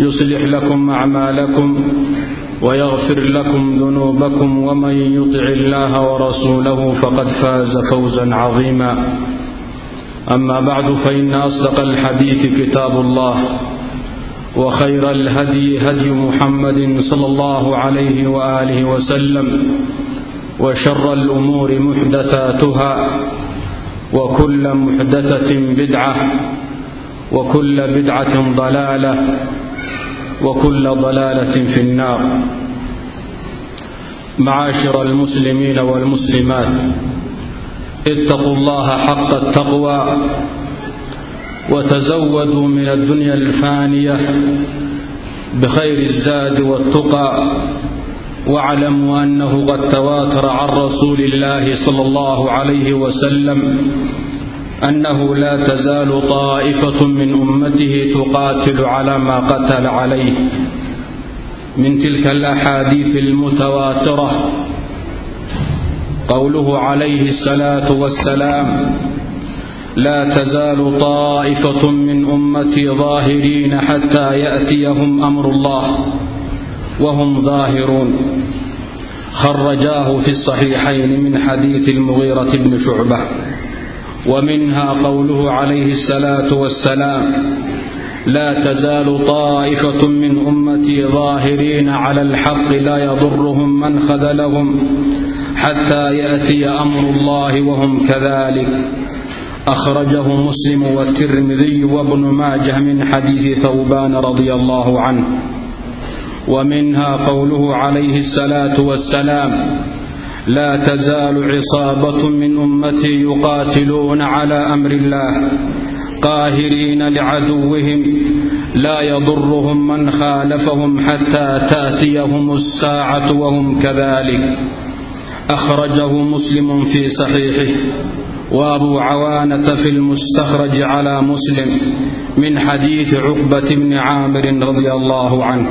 يصلح لكم أعمالكم ويغفر لكم ذنوبكم ومن يطع الله ورسوله فقد فاز فوزا عظيما. أما بعد فإن أصدق الحديث كتاب الله وخير الهدي هدي محمد صلى الله عليه وآله وسلم وشر الأمور محدثاتها وكل محدثة بدعة وكل بدعة ضلالة وكل ضلالة في النار. معاشر المسلمين والمسلمات اتقوا الله حق التقوى وتزودوا من الدنيا الفانية بخير الزاد والتقى. واعلموا أنه قد تواتر عن رسول الله صلى الله عليه وسلم أنه لا تزال طائفة من أمته تقاتل على ما قتل عليه. من تلك الأحاديث المتواترة قوله عليه الصلاة والسلام لا تزال طائفة من أمتي ظاهرين حتى يأتيهم أمر الله وهم ظاهرون. خرجاه في الصحيحين من حديث المغيرة بن شعبة. ومنها قوله عليه الصلاة والسلام لا تزال طائفة من أمتي ظاهرين على الحق لا يضرهم من خذلهم حتى يأتي أمر الله وهم كذلك. أخرجه مسلم والترمذي وابن ماجه من حديث ثوبان رضي الله عنه. ومنها قوله عليه الصلاة والسلام لا تزال عصابة من أمتي يقاتلون على أمر الله. قاهرين لعدوهم. لا يضرهم من خالفهم حتى تأتيهم الساعة وهم كذلك. أخرجه مسلم في صحيحه. وأبو عوانة في المستخرج على مسلم من حديث عقبة بن عامر رضي الله عنه.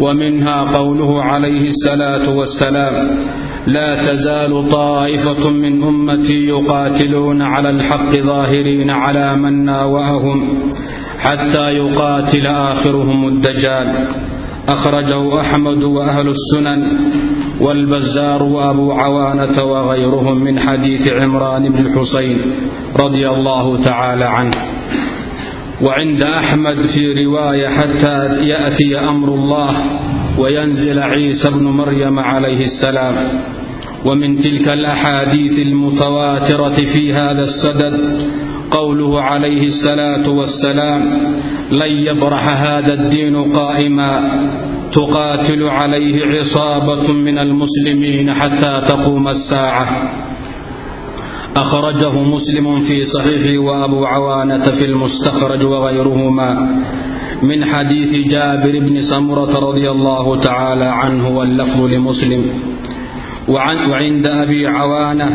ومنها قوله عليه الصلاة والسلام لا تزال طائفة من أمتي يقاتلون على الحق ظاهرين على من ناوأهم حتى يقاتل آخرهم الدجال. أخرجه أحمد وأهل السنن والبزار وأبو عوانة وغيرهم من حديث عمران بن الحصين رضي الله تعالى عنه. وعند أحمد في رواية حتى يأتي أمر الله وينزل عيسى ابن مريم عليه السلام. ومن تلك الأحاديث المتواترة في هذا السدد قوله عليه الصلاة والسلام لن يبرح هذا الدين قائما تقاتل عليه عصابة من المسلمين حتى تقوم الساعة. أخرجه مسلم في صحيحه وأبو عوانة في المستخرج وغيرهما. من حديث جابر بن سمرة رضي الله تعالى عنه واللفظ لمسلم. وعن وعند أبي عوانة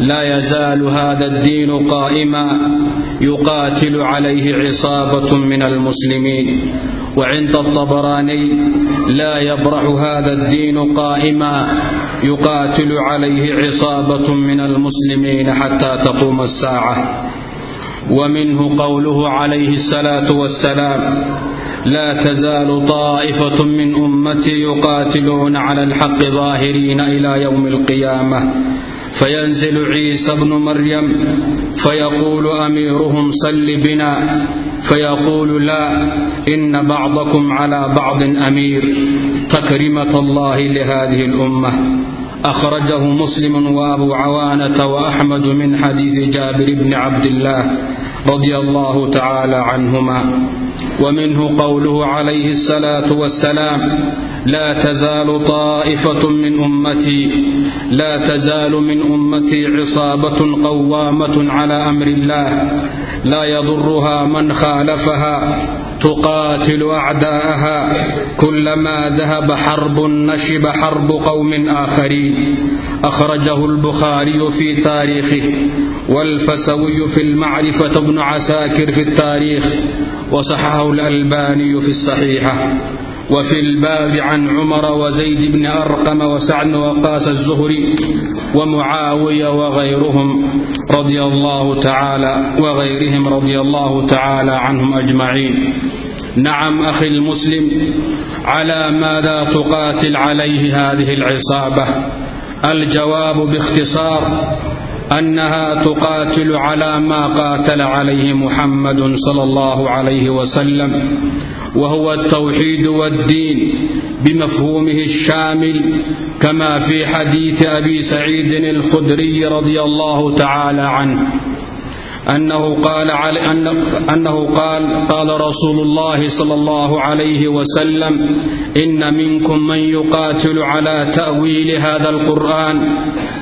لا يزال هذا الدين قائما يقاتل عليه عصابة من المسلمين. وعند الطبراني لا يبرح هذا الدين قائما يقاتل عليه عصابة من المسلمين حتى تقوم الساعة. ومنه قوله عليه الصلاة والسلام لا تزال طائفة من أمتي يقاتلون على الحق ظاهرين إلى يوم القيامة. فينزل عيسى ابن مريم فيقول أميرهم صل بنا. فيقول لا إن بعضكم على بعض أمير. تكرمة الله لهذه الأمة. أخرجه مسلم وأبو عوانة وأحمد من حديث جابر بن عبد الله. رضي الله تعالى عنهما. ومنه قوله عليه الصلاة والسلام لا تزال طائفة من أمتي لا تزال من أمتي عصابة قوامة على أمر الله لا يضرها من خالفها. تقاتل أعداءها كلما ذهب حرب نشب حرب قوم آخرين. أخرجه البخاري في تاريخه والفسوي في المعرفة ابن عساكر في التاريخ وصححه الألباني في الصحيحة. وفي الباب عن عمر وزيد بن أرقم وسعد بن وقاص الزهري ومعاوية وغيرهم رضي الله تعالى وغيرهم رضي الله تعالى عنهم أجمعين. نعم أخي المسلم على ماذا تقاتل عليه هذه العصابة؟ الجواب باختصار أنها تقاتل على ما قاتل عليه محمد صلى الله عليه وسلم وهو التوحيد والدين بمفهومه الشامل كما في حديث أبي سعيد الخدري رضي الله تعالى عنه أنه قال أنه قال قال رسول الله صلى الله عليه وسلم إن منكم من يقاتل على تأويل هذا القرآن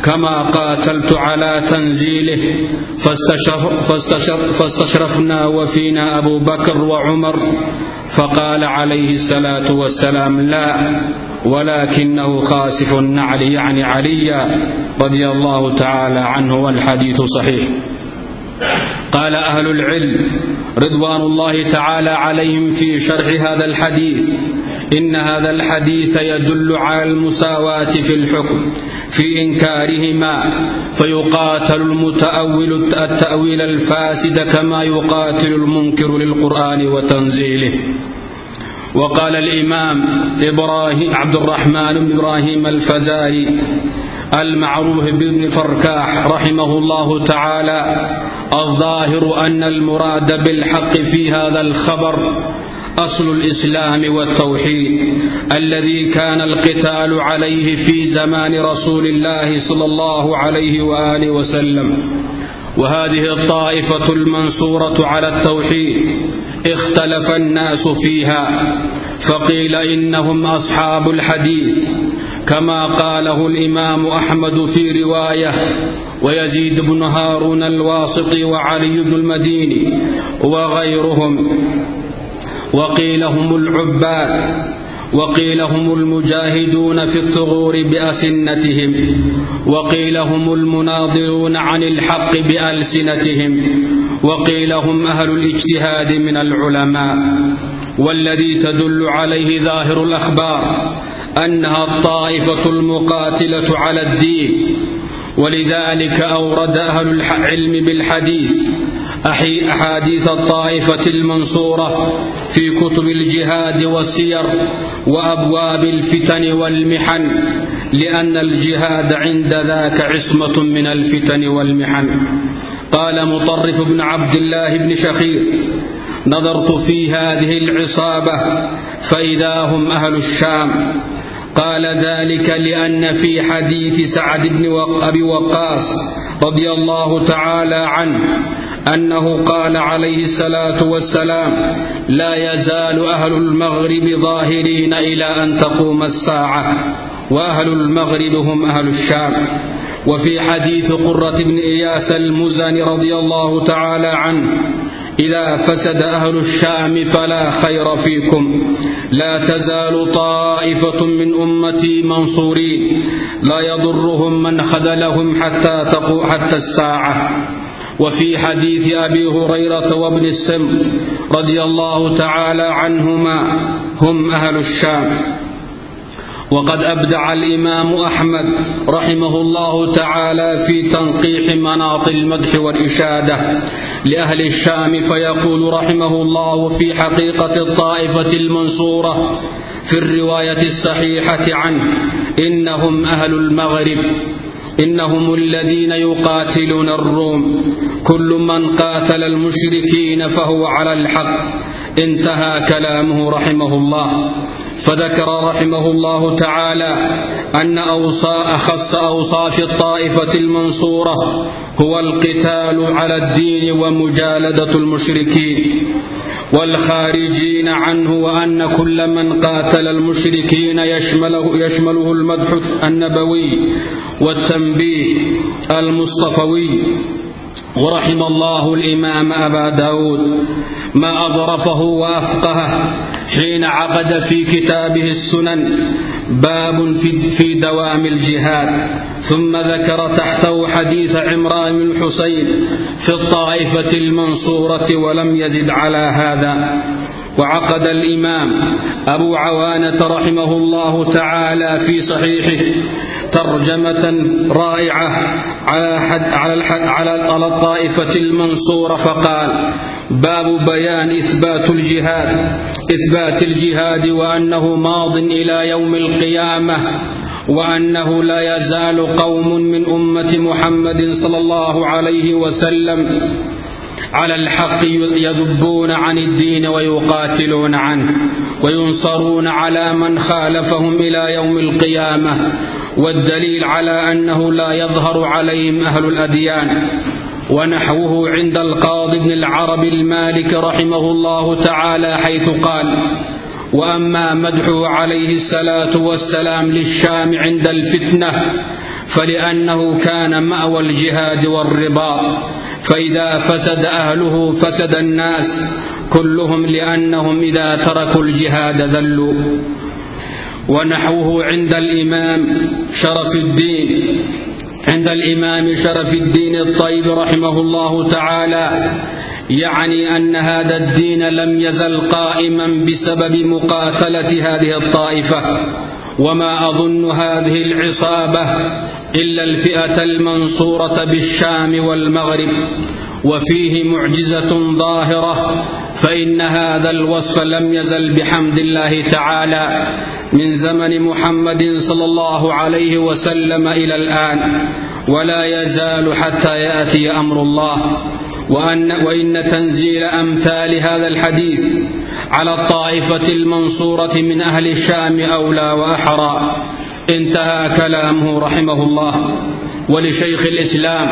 كما قاتلت على تنزيله فاستشر فاستشرفنا وفينا أبو بكر وعمر فقال عليه الصلاة والسلام لا ولكنه خاسف النعل. يعني عليا رضي الله تعالى عنه والحديث صحيح. قال أهل العلم رضوان الله تعالى عليهم في شرح هذا الحديث إن هذا الحديث يدل على المساواة في الحكم في إنكارهما فيقاتل المتأول التأويل الفاسد كما يقاتل المنكر للقرآن وتنزيله. وقال الإمام إبراهيم عبد الرحمن بن إبراهيم الفزاري المعروف بابن فركاح رحمه الله تعالى الظاهر أن المراد بالحق في هذا الخبر أصل الإسلام والتوحيد الذي كان القتال عليه في زمان رسول الله صلى الله عليه وآله وسلم. وهذه الطائفة المنصورة على التوحيد اختلف الناس فيها فقيل إنهم أصحاب الحديث كما قاله الإمام أحمد في رواية ويزيد بن هارون الواسطي وعلي بن المديني وغيرهم. وقيل هم العباد وقيل هم المجاهدون في الثغور بأسنتهم وقيل هم المناظرون عن الحق بألسنتهم وقيل هم أهل الاجتهاد من العلماء. والذي تدل عليه ظاهر الأخبار أنها الطائفة المقاتلة على الدين. ولذلك أورد أهل العلم بالحديث أحاديث الطائفة المنصورة في كتب الجهاد والسير وأبواب الفتن والمحن لأن الجهاد عند ذاك عصمة من الفتن والمحن. قال مطرف بن عبد الله بن شخير نظرت في هذه العصابة فإذا هم أهل الشام. قال ذلك لأن في حديث سعد بن أبي وقاص رضي الله تعالى عنه أنه قال عليه الصلاة والسلام لا يزال أهل المغرب ظاهرين إلى أن تقوم الساعة وأهل المغرب هم أهل الشام. وفي حديث قرة بن إياس المزني رضي الله تعالى عنه إذا فسد أهل الشام فلا خير فيكم لا تزال طائفة من أمتي منصورين لا يضرهم من خذلهم حتى تقو حتى الساعة. وفي حديث أبي هريرة وابن السم رضي الله تعالى عنهما هم أهل الشام. وقد أبدع الإمام أحمد رحمه الله تعالى في تنقيح مناط المدح والإشادة لأهل الشام فيقول رحمه الله في حقيقة الطائفة المنصورة في الرواية الصحيحة عنه إنهم أهل المغرب إنهم الذين يقاتلون الروم كل من قاتل المشركين فهو على الحق. انتهى كلامه رحمه الله. فذكر رحمه الله تعالى أن أوصاء أخص أوصاف الطائفة المنصورة هو القتال على الدين ومجالدة المشركين. والخارجين عنه وأن كل من قاتل المشركين يشمله, يشمله المدح النبوي والتنبيه المصطفوي. ورحم الله الإمام أبا داود ما أظرفه وأفقهه حين عقد في كتابه السنن باب في دوام الجهاد ثم ذكر تحته حديث عمران بن الحسين في الطائفة المنصورة ولم يزد على هذا. وعقد الإمام أبو عوانة رحمه الله تعالى في صحيحه ترجمة رائعة على حد على على الطائفة المنصورة فقال باب بيان إثبات الجهاد إثبات الجهاد وأنه ماض إلى يوم القيامة وأنه لا يزال قوم من أمة محمد صلى الله عليه وسلم على الحق يذبون عن الدين ويقاتلون عنه وينصرون على من خالفهم إلى يوم القيامة والدليل على أنه لا يظهر عليهم أهل الأديان ونحوه عند القاضي بن العرب المالك رحمه الله تعالى حيث قال وأما مدحه عليه الصلاة والسلام للشام عند الفتنة فلأنه كان مأوى الجهاد والرباط فإذا فسد أهله فسد الناس كلهم لأنهم إذا تركوا الجهاد ذلوا. ونحوه عند الإمام شرف الدين. عند الإمام شرف الدين الطيب رحمه الله تعالى. يعني أن هذا الدين لم يزل قائما بسبب مقاتلة هذه الطائفة. وما أظن هذه العصابة إلا الفئة المنصورة بالشام والمغرب وفيه معجزة ظاهرة فإن هذا الوصف لم يزل بحمد الله تعالى من زمن محمد صلى الله عليه وسلم إلى الآن ولا يزال حتى يأتي أمر الله. وأن, وإن تنزيل أمثال هذا الحديث على الطائفة المنصورة من أهل الشام أولى وأحرى. انتهى كلامه رحمه الله ولشيخ الإسلام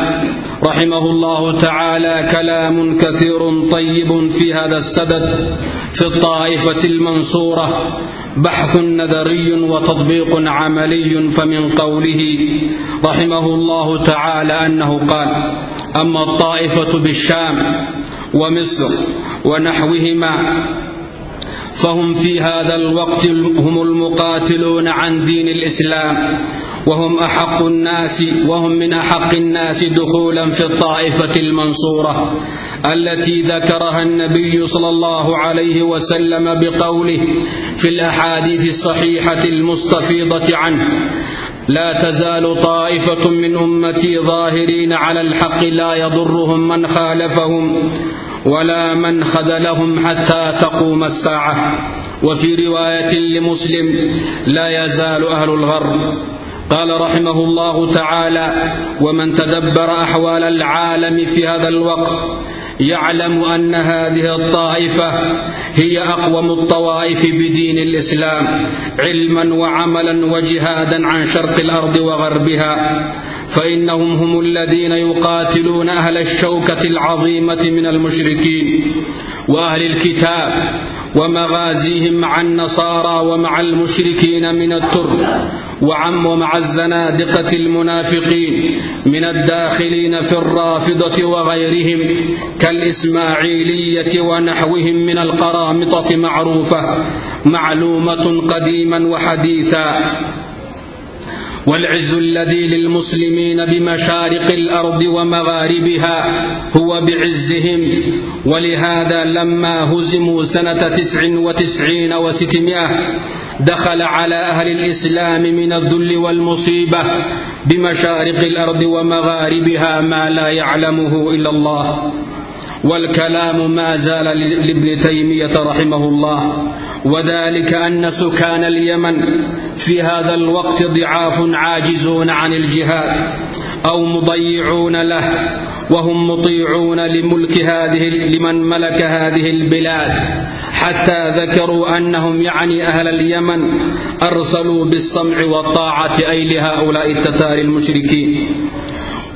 رحمه الله تعالى كلام كثير طيب في هذا السدد في الطائفة المنصورة بحث نظري وتطبيق عملي فمن قوله رحمه الله تعالى أنه قال أما الطائفة بالشام ومصر ونحوهما فهم في هذا الوقت هم المقاتلون عن دين الإسلام وهم أحق الناس وهم من أحق الناس دخولا في الطائفة المنصورة التي ذكرها النبي صلى الله عليه وسلم بقوله في الأحاديث الصحيحة المستفيضة عنه لا تزال طائفة من أمتي ظاهرين على الحق لا يضرهم من خالفهم ولا من خذلهم حتى تقوم الساعة. وفي رواية لمسلم لا يزال أهل الغرب قال رحمه الله تعالى ومن تدبر أحوال العالم في هذا الوقت يعلم أن هذه الطائفة هي أقوم الطوائف بدين الإسلام علما وعملا وجهادا عن شرق الأرض وغربها. فإنهم هم الذين يقاتلون أهل الشوكة العظيمة من المشركين وأهل الكتاب ومغازيهم مع النصارى ومع المشركين من الترك وعم ومع الزنادقة المنافقين من الداخلين في الرافضة وغيرهم كالإسماعيلية ونحوهم من القرامطة معروفة معلومة قديما وحديثا والعز الذي للمسلمين بمشارق الأرض ومغاربها هو بعزهم. ولهذا لما هزموا سنة تسع وتسعين وستمائة دخل على أهل الإسلام من الذل والمصيبة بمشارق الأرض ومغاربها ما لا يعلمه إلا الله. والكلام ما زال لابن تيمية رحمه الله. وذلك أن سكان اليمن في هذا الوقت ضعاف عاجزون عن الجهاد أو مضيعون له وهم مطيعون لملك هذه لمن ملك هذه البلاد حتى ذكروا أنهم يعني أهل اليمن أرسلوا بالسمع والطاعة أي لهؤلاء التتار المشركين.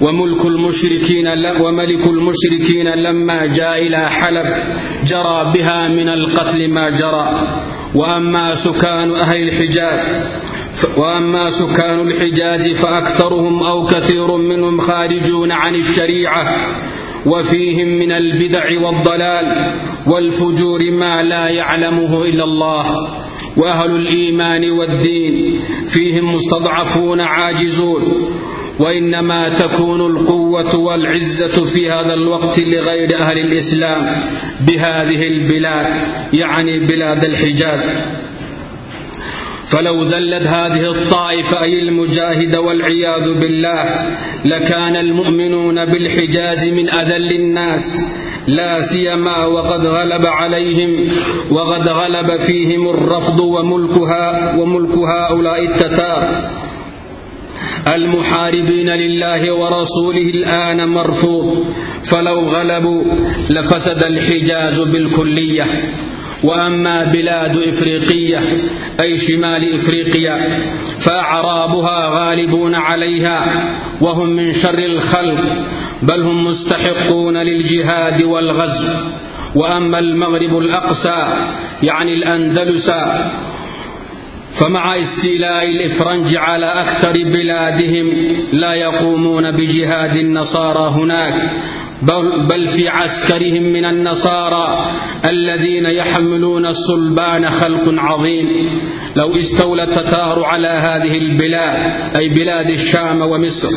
وملك المشركين وملك المشركين لما جاء إلى حلب جرى بها من القتل ما جرى. وأما سكان أهل الحجاز وأما سكان الحجاز فأكثرهم أو كثير منهم خارجون عن الشريعة وفيهم من البدع والضلال والفجور ما لا يعلمه إلا الله. وأهل الإيمان والدين فيهم مستضعفون عاجزون. وإنما تكون القوة والعزة في هذا الوقت لغير أهل الإسلام بهذه البلاد يعني بلاد الحجاز. فلو ذلت هذه الطائفة أي المجاهد والعياذ بالله لكان المؤمنون بالحجاز من أذل الناس لا سيما وقد غلب عليهم وقد غلب فيهم الرفض وملكها وملك هؤلاء التتار. المحاربين لله ورسوله الآن مرفوض فلو غلبوا لفسد الحجاز بالكلية. وأما بلاد إفريقية أي شمال إفريقيا فأعرابها غالبون عليها وهم من شر الخلق بل هم مستحقون للجهاد والغزو. وأما المغرب الأقصى يعني الأندلس فمع استيلاء الإفرنج على أكثر بلادهم لا يقومون بجهاد النصارى هناك. بل في عسكرهم من النصارى الذين يحملون الصلبان خلق عظيم. لو استولى التتار على هذه البلاد أي بلاد الشام ومصر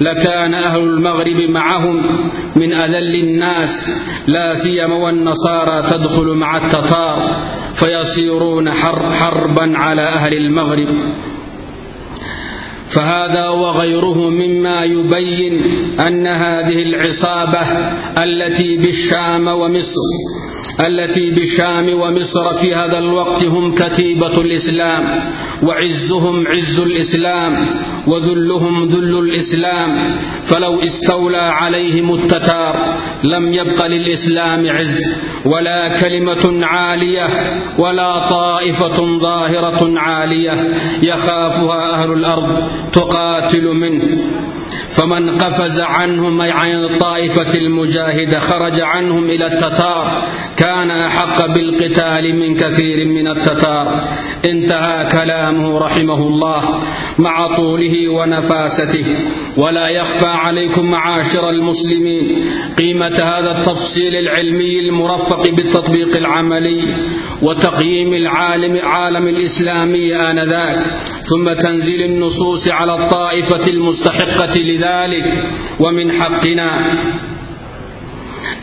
لكان أهل المغرب معهم. من أذل الناس لا سيما والنصارى تدخل مع التتار فيصيرون حربا على أهل المغرب. فهذا وغيره مما يبين أن هذه العصابة التي بالشام ومصر التي بالشام ومصر في هذا الوقت هم كتيبة الإسلام وعزهم عز الإسلام وذلهم ذل الإسلام. فلو استولى عليهم التتار لم يبق للإسلام عز. ولا كلمة عالية ولا طائفة ظاهرة عالية يخافها أهل الأرض تقاتل منه. فمن قفز عنهم أي عن الطائفة المجاهدة خرج عنهم إلى التتار كان أحق بالقتال من كثير من التتار. انتهى كلامه رحمه الله مع طوله ونفاسته. ولا يخفى عليكم معاشر المسلمين قيمة هذا التفصيل العلمي المرفق بالتطبيق العملي وتقييم العالم عالم الإسلامي آنذاك ثم تنزيل النصوص على الطائفة المستحقة لذلك ومن حقنا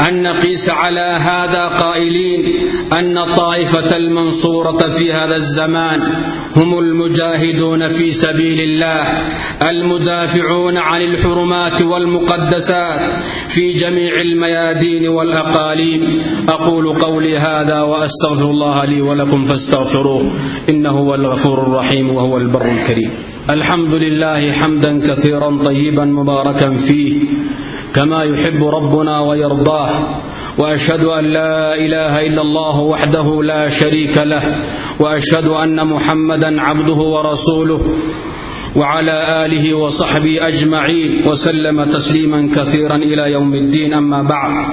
أن نقيس على هذا قائلين أن الطائفة المنصورة في هذا الزمان هم المجاهدون في سبيل الله المدافعون عن الحرمات والمقدسات في جميع الميادين والأقاليم. أقول قولي هذا وأستغفر الله لي ولكم فاستغفروه إنه هو الغفور الرحيم وهو البر الكريم. الحمد لله حمدا كثيرا طيبا مباركا فيه كما يحب ربنا ويرضاه وأشهد أن لا إله إلا الله وحده لا شريك له وأشهد أن محمدا عبده ورسوله وعلى آله وصحبه أجمعين وسلم تسليما كثيرا إلى يوم الدين أما بعد.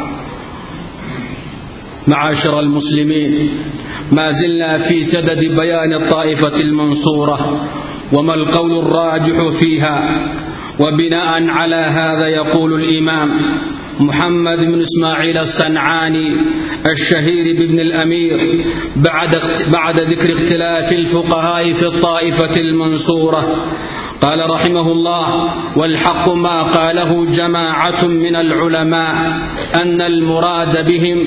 معاشر المسلمين ما زلنا في سدد بيان الطائفة المنصورة وما القول الراجح فيها؟ وبناء على هذا يقول الإمام محمد بن إسماعيل الصنعاني الشهير بابن الأمير بعد, بعد ذكر اختلاف الفقهاء في الطائفة المنصورة. قال رحمه الله والحق ما قاله جماعة من العلماء أن المراد بهم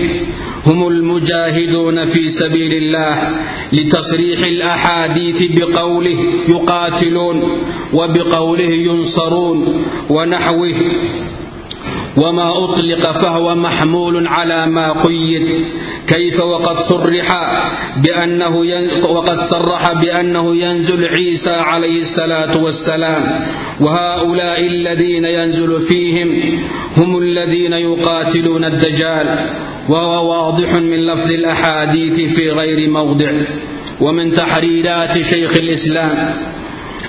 هم المجاهدون في سبيل الله لتصريح الأحاديث بقوله يقاتلون وبقوله ينصرون ونحوه. وما أطلق فهو محمول على ما قيد. كيف وقد صرح بأنه وقد صرح بأنه ينزل عيسى عليه الصلاة والسلام. وهؤلاء الذين ينزل فيهم هم الذين يقاتلون الدجال. وهو واضح من لفظ الأحاديث في غير موضع. ومن تحريرات شيخ الإسلام.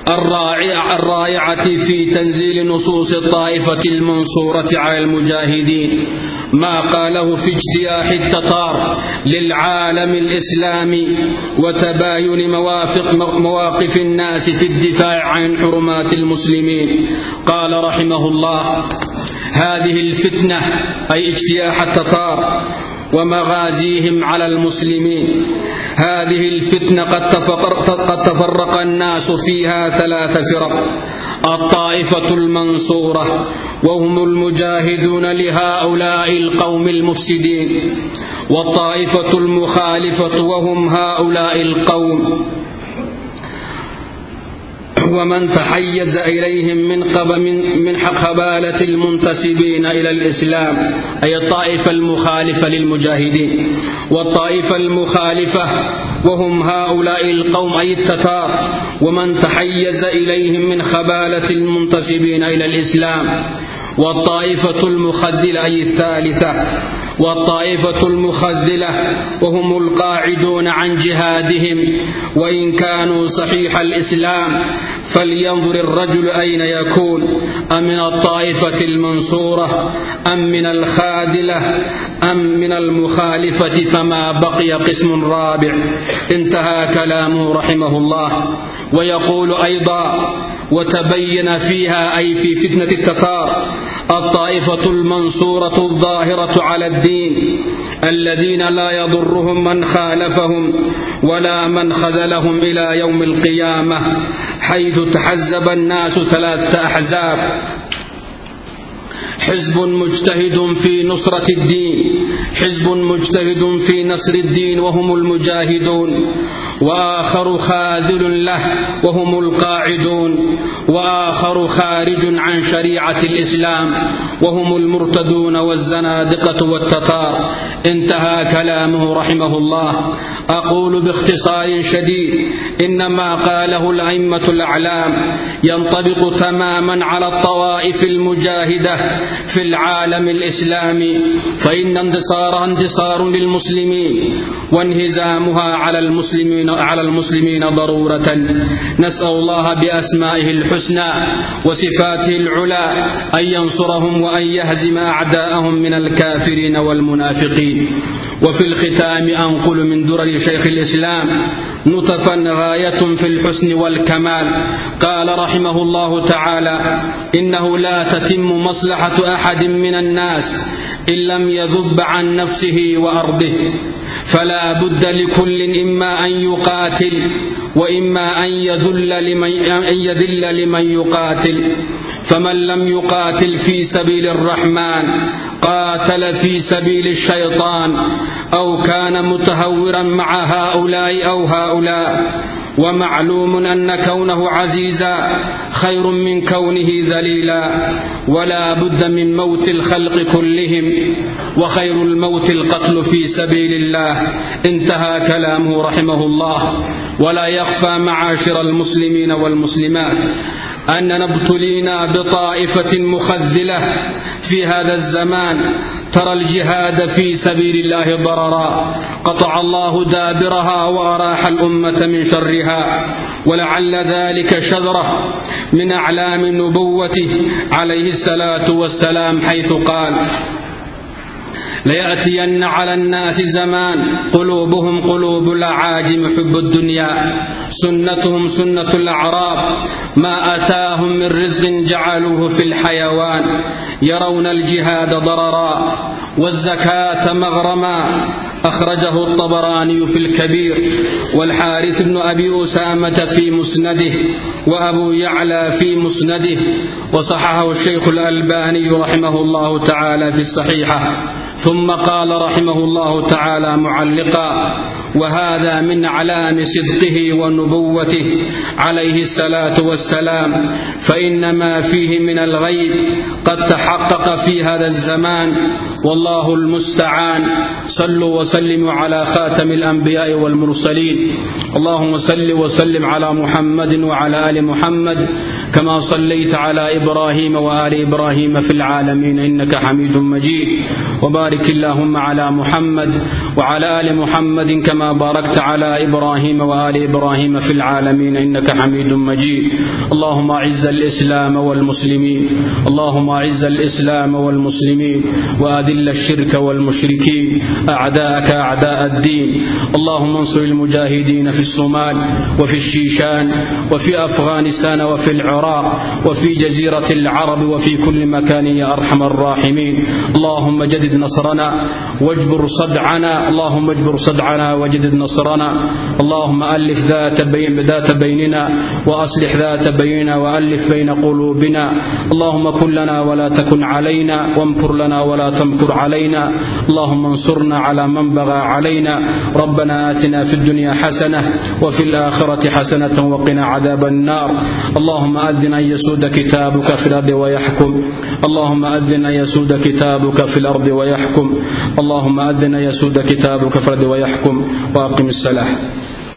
الرائعة في تنزيل نصوص الطائفة المنصورة على المجاهدين. ما قاله في اجتياح التتار للعالم الإسلامي وتباين موافق مواقف الناس في الدفاع عن حرمات المسلمين. قال رحمه الله هذه الفتنة أي اجتياح التتار ومغازيهم على المسلمين. هذه الفتنة قد قد تفرق الناس فيها ثلاث فرق. الطائفة المنصورة وهم المجاهدون لهؤلاء القوم المفسدين. والطائفة المخالفة وهم هؤلاء القوم. ومن تحيز إليهم من من من خبالة المنتسبين إلى الإسلام أي الطائفة المخالفة للمجاهدين. والطائفة المخالفة وهم هؤلاء القوم أي التتار ومن تحيز إليهم من خبالة المنتسبين إلى الإسلام. والطائفة المخذلة أي الثالثة والطائفة المخذلة وهم القاعدون عن جهادهم. وإن كانوا صحيح الإسلام فلينظر الرجل أين يكون. أم من الطائفة المنصورة؟ أم من الخاذلة أم من المخالفة؟ فما بقي قسم رابع. انتهى كلامه رحمه الله. ويقول أيضا وتبين فيها أي في فتنة التتار الطائفة المنصورة الظاهرة على الدين الذين لا يضرهم من خالفهم ولا من خذلهم إلى يوم القيامة حيث تحزب الناس ثلاثة أحزاب حزب مجتهد في نصرة الدين حزب مجتهد في نصر الدين وهم المجاهدون وآخر خاذل له وهم القاعدون وآخر خارج عن شريعة الإسلام وهم المرتدون والزنادقة والتتار. انتهى كلامه رحمه الله. أقول باختصار شديد إنما قاله الأئمة الأعلام ينطبق تماما على الطوائف المجاهدة في العالم الإسلامي فإن انتصارها انتصار للمسلمين وانهزامها على المسلمين على المسلمين ضرورة. نسأل الله بأسمائه الحسنى وصفاته العلى أن ينصرهم وأن يهزم أعداءهم من الكافرين والمنافقين. وفي الختام أنقل من درر شيخ الإسلام نطفا غاية في الحسن والكمال. قال رحمه الله تعالى إنه لا تتم مصلحة أحد من الناس إن لم يذب عن نفسه وأرضه. فلا بد لكل إما أن يقاتل وإما أن يذل لمن, أن يذل لمن يقاتل. فمن لم يقاتل في سبيل الرحمن قاتل في سبيل الشيطان أو كان متهورا مع هؤلاء أو هؤلاء. ومعلوم أن كونه عزيزا خير من كونه ذليلا. ولا بد من موت الخلق كلهم وخير الموت القتل في سبيل الله. انتهى كلامه رحمه الله. ولا يخفى معاشر المسلمين والمسلمات. أننا ابتلينا بطائفة مخذلة في هذا الزمان. ترى الجهاد في سبيل الله ضررا. قطع الله دابرها وأراح الأمة من شرها. ولعل ذلك شذرة من أعلام نبوته عليه الصلاة والسلام حيث قال ليأتين على الناس زمان قلوبهم قلوب الأعاجم حب الدنيا. سنتهم سنة الأعراب. ما أتاهم من رزق جعلوه في الحيوان. يرون الجهاد ضررا والزكاة مغرما. أخرجه الطبراني في الكبير. والحارث بن أبي أسامة في مسنده. وأبو يعلى في مسنده. وصححه الشيخ الألباني رحمه الله تعالى في الصحيحة. ثم قال رحمه الله تعالى معلقا وهذا من علام صدقه ونبوته عليه الصلاة والسلام فإن ما فيه من الغيب قد تحقق في هذا الزمان والله المستعان. صلوا وسلموا على خاتم الأنبياء والمرسلين. اللهم صل وسلم على محمد وعلى آل محمد كما صليت على إبراهيم وآل إبراهيم في العالمين إنك حميد مجيد. وبارك اللهم على محمد وعلى آل محمد كما باركت على إبراهيم وآل إبراهيم في العالمين إنك حميد مجيد. اللهم أعز الإسلام والمسلمين. اللهم أعز الإسلام والمسلمين. وأذل الشرك والمشركين. أعداءك أعداء الدين. اللهم انصر المجاهدين في الصومال وفي الشيشان وفي أفغانستان وفي العراق. وفي جزيرة العرب وفي كل مكان يا أرحم الراحمين. اللهم جدد نصرنا واجبر صدعنا. اللهم اجبر صدعنا وجدد نصرنا. اللهم ألف ذات, بين ذات بيننا وأصلح ذات بيننا وألف بين قلوبنا. اللهم كن لنا ولا تكن علينا وامكر لنا ولا تمكر علينا. اللهم انصرنا على من بغى علينا. ربنا آتنا في الدنيا حسنة وفي الآخرة حسنة وقنا عذاب النار. اللهم أذن أن يسود كتابك في الأرض ويحكم. اللهم أذن أن يسود كتابك في الأرض ويحكم. اللهم أذن أن يسود كتابك في الأرض ويحكم. وأقم الصلاة.